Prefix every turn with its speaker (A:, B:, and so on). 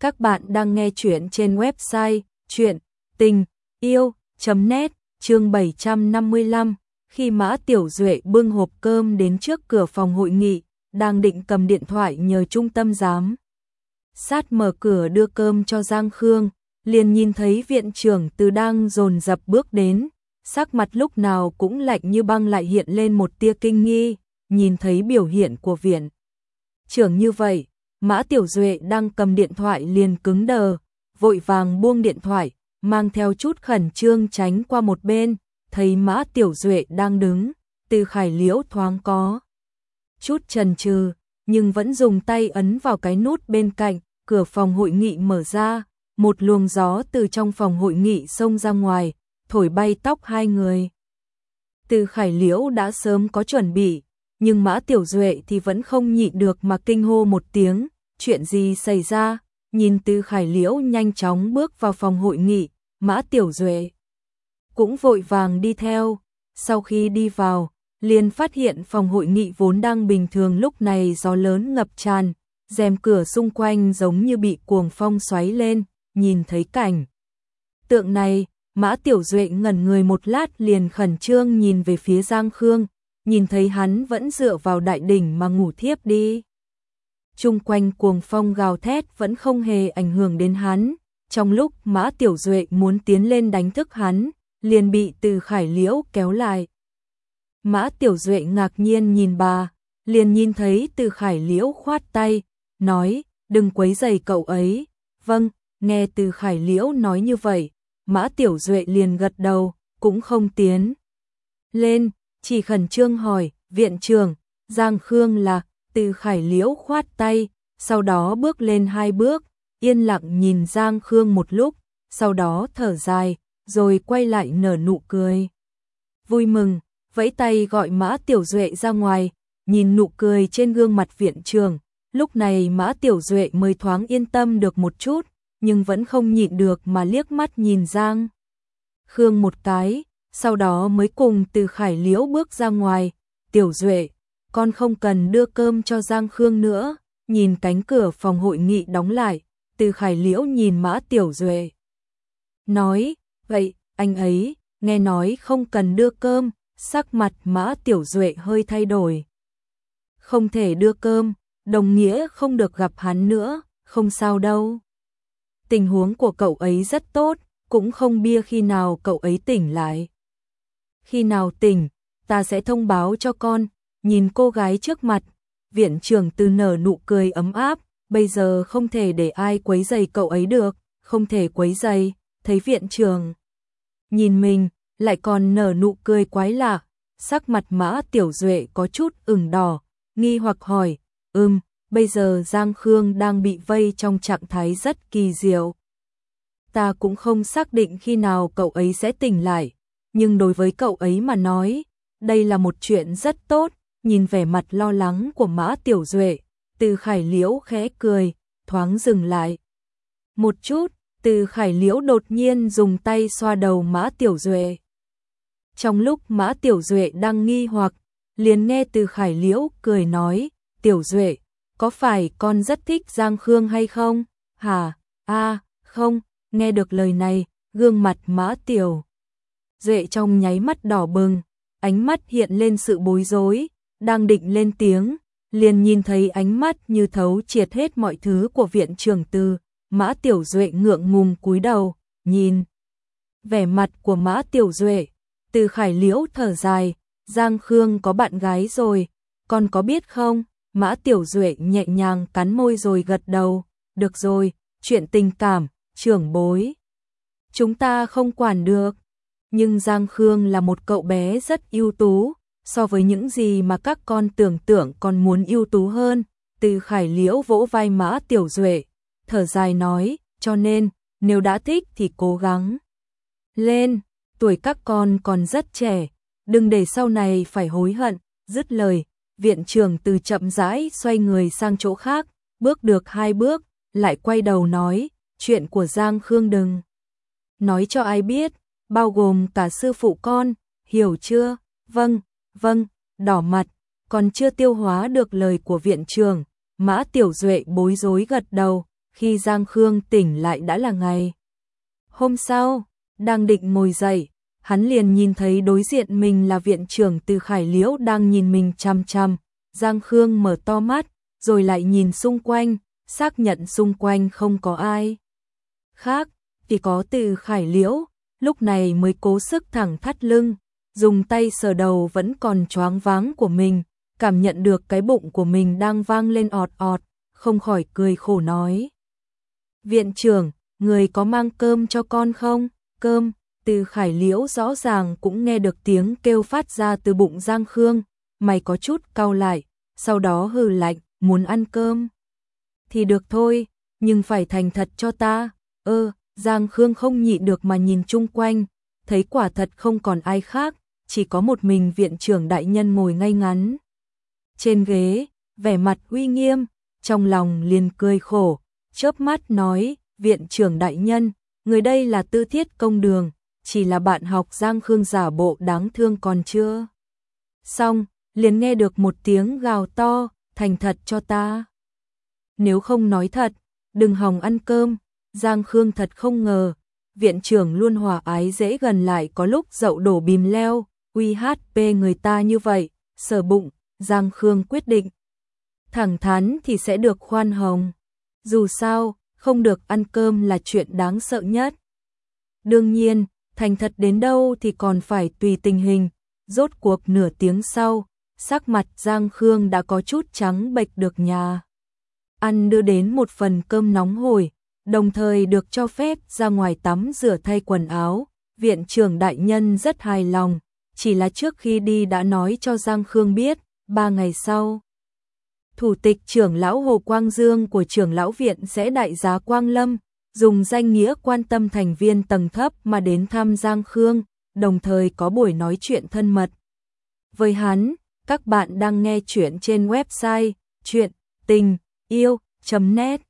A: Các bạn đang nghe chuyện trên website chuyện tình yêu.net chương 755. Khi Mã Tiểu Duệ bưng hộp cơm đến trước cửa phòng hội nghị, đang định cầm điện thoại nhờ trung tâm giám. Sát mở cửa đưa cơm cho Giang Khương, liền nhìn thấy viện trưởng từ đang dồn dập bước đến, sắc mặt lúc nào cũng lạnh như băng lại hiện lên một tia kinh nghi, nhìn thấy biểu hiện của viện. Trưởng như vậy, Mã Tiểu Duệ đang cầm điện thoại liền cứng đờ, vội vàng buông điện thoại, mang theo chút khẩn trương tránh qua một bên, thấy Mã Tiểu Duệ đang đứng, từ khải liễu thoáng có. Chút chần chừ, nhưng vẫn dùng tay ấn vào cái nút bên cạnh, cửa phòng hội nghị mở ra, một luồng gió từ trong phòng hội nghị xông ra ngoài, thổi bay tóc hai người. Từ khải liễu đã sớm có chuẩn bị, nhưng Mã Tiểu Duệ thì vẫn không nhịn được mà kinh hô một tiếng, chuyện gì xảy ra, nhìn tư khải liễu nhanh chóng bước vào phòng hội nghị, Mã Tiểu Duệ cũng vội vàng đi theo, sau khi đi vào, liền phát hiện phòng hội nghị vốn đang bình thường lúc này gió lớn ngập tràn, rèm cửa xung quanh giống như bị cuồng phong xoáy lên, nhìn thấy cảnh. Tượng này, Mã Tiểu Duệ ngẩn người một lát liền khẩn trương nhìn về phía Giang Khương, nhìn thấy hắn vẫn dựa vào đại đỉnh mà ngủ thiếp đi. Trung quanh cuồng phong gào thét vẫn không hề ảnh hưởng đến hắn, trong lúc Mã Tiểu Duệ muốn tiến lên đánh thức hắn, liền bị từ khải liễu kéo lại. Mã Tiểu Duệ ngạc nhiên nhìn bà, liền nhìn thấy từ khải liễu khoát tay, nói, đừng quấy rầy cậu ấy. Vâng, nghe từ khải liễu nói như vậy, Mã Tiểu Duệ liền gật đầu, cũng không tiến. Lên, chỉ khẩn trương hỏi, viện trường Giang Khương là, từ khải liễu khoát tay, sau đó bước lên hai bước, yên lặng nhìn Giang Khương một lúc, sau đó thở dài, rồi quay lại nở nụ cười. Vui mừng, vẫy tay gọi Mã Tiểu Duệ ra ngoài, nhìn nụ cười trên gương mặt viện trường, lúc này Mã Tiểu Duệ mới thoáng yên tâm được một chút, nhưng vẫn không nhịn được mà liếc mắt nhìn Giang. Khương một cái, sau đó mới cùng từ khải liễu bước ra ngoài, Tiểu Duệ, con không cần đưa cơm cho Giang Khương nữa, nhìn cánh cửa phòng hội nghị đóng lại, từ khải liễu nhìn Mã Tiểu Duệ. Nói, vậy, anh ấy, nghe nói không cần đưa cơm, sắc mặt Mã Tiểu Duệ hơi thay đổi. Không thể đưa cơm, đồng nghĩa không được gặp hắn nữa, không sao đâu. Tình huống của cậu ấy rất tốt, cũng không bia khi nào cậu ấy tỉnh lại. Khi nào tỉnh, ta sẽ thông báo cho con, nhìn cô gái trước mặt, viện trưởng từ nở nụ cười ấm áp, bây giờ không thể để ai quấy giày cậu ấy được, không thể quấy giày, thấy viện trưởng. Nhìn mình, lại còn nở nụ cười quái lạ, sắc mặt mã tiểu duệ có chút ửng đỏ, nghi hoặc hỏi, ưm, bây giờ Giang Khương đang bị vây trong trạng thái rất kỳ diệu. Ta cũng không xác định khi nào cậu ấy sẽ tỉnh lại, nhưng đối với cậu ấy mà nói, đây là một chuyện rất tốt, nhìn vẻ mặt lo lắng của Mã Tiểu Duệ, từ khải liễu khẽ cười, thoáng dừng lại. Một chút, từ khải liễu đột nhiên dùng tay xoa đầu Mã Tiểu Duệ. Trong lúc Mã Tiểu Duệ đang nghi hoặc, liền nghe từ khải liễu cười nói, Tiểu Duệ, có phải con rất thích Giang Khương hay không? Hả? a không, nghe được lời này, gương mặt Mã Tiểu. Duệ trong nháy mắt đỏ bừng, ánh mắt hiện lên sự bối rối, đang định lên tiếng, liền nhìn thấy ánh mắt như thấu triệt hết mọi thứ của viện trưởng tư, Mã Tiểu Duệ ngượng ngùng cúi đầu, nhìn. Vẻ mặt của Mã Tiểu Duệ, từ khải liễu thở dài, Giang Khương có bạn gái rồi, con có biết không? Mã Tiểu Duệ nhẹ nhàng cắn môi rồi gật đầu, được rồi, chuyện tình cảm, trưởng bối. Chúng ta không quản được, nhưng Giang Khương là một cậu bé rất ưu tú, so với những gì mà các con tưởng tượng còn muốn ưu tú hơn. Từ khải liễu vỗ vai Mã Tiểu Duệ, thở dài nói, cho nên, nếu đã thích thì cố gắng. Lên, tuổi các con còn rất trẻ, đừng để sau này phải hối hận, dứt lời, viện trưởng từ chậm rãi xoay người sang chỗ khác, bước được hai bước, lại quay đầu nói, chuyện của Giang Khương đừng. Nói cho ai biết, bao gồm cả sư phụ con, hiểu chưa? Vâng, vâng, đỏ mặt, còn chưa tiêu hóa được lời của viện trưởng, Mã Tiểu Duệ bối rối gật đầu, khi Giang Khương tỉnh lại đã là ngày. Hôm sau, đang định ngồi dậy, hắn liền nhìn thấy đối diện mình là viện trưởng Từ Khải Liễu đang nhìn mình chăm chăm. Giang Khương mở to mắt, rồi lại nhìn xung quanh, xác nhận xung quanh không có ai. Khác, chỉ có Từ Khải Liễu, lúc này mới cố sức thẳng thắt lưng, dùng tay sờ đầu vẫn còn choáng váng của mình, cảm nhận được cái bụng của mình đang vang lên ọt ọt, không khỏi cười khổ nói. Viện trưởng, người có mang cơm cho con không? Cơm, từ khải liễu rõ ràng cũng nghe được tiếng kêu phát ra từ bụng Giang Khương, mày có chút cau lại, sau đó hừ lạnh, muốn ăn cơm. Thì được thôi, nhưng phải thành thật cho ta. Ơ, Giang Khương không nhịn được mà nhìn chung quanh, thấy quả thật không còn ai khác, chỉ có một mình viện trưởng đại nhân ngồi ngay ngắn. Trên ghế, vẻ mặt uy nghiêm, trong lòng liền cười khổ, chớp mắt nói, viện trưởng đại nhân, người đây là tư thiết công đường, chỉ là bạn học Giang Khương giả bộ đáng thương còn chưa. Xong, liền nghe được một tiếng gào to, thành thật cho ta. Nếu không nói thật, đừng hòng ăn cơm, Giang Khương thật không ngờ, viện trưởng luôn hòa ái dễ gần lại có lúc dậu đổ bìm leo, uy hát p người ta như vậy, sờ bụng, Giang Khương quyết định. Thẳng thắn thì sẽ được khoan hồng. Dù sao, không được ăn cơm là chuyện đáng sợ nhất. Đương nhiên, thành thật đến đâu thì còn phải tùy tình hình. Rốt cuộc nửa tiếng sau, sắc mặt Giang Khương đã có chút trắng bệch được nhà. Ăn đưa đến một phần cơm nóng hổi, đồng thời được cho phép ra ngoài tắm rửa thay quần áo. Viện trưởng đại nhân rất hài lòng, chỉ là trước khi đi đã nói cho Giang Khương biết, ba ngày sau. Thủ tịch trưởng lão Hồ Quang Dương của trưởng lão viện sẽ đại giá Quang Lâm, dùng danh nghĩa quan tâm thành viên tầng thấp mà đến thăm Giang Khương, đồng thời có buổi nói chuyện thân mật. Với hắn, các bạn đang nghe chuyện trên website chuyện tình yêu.net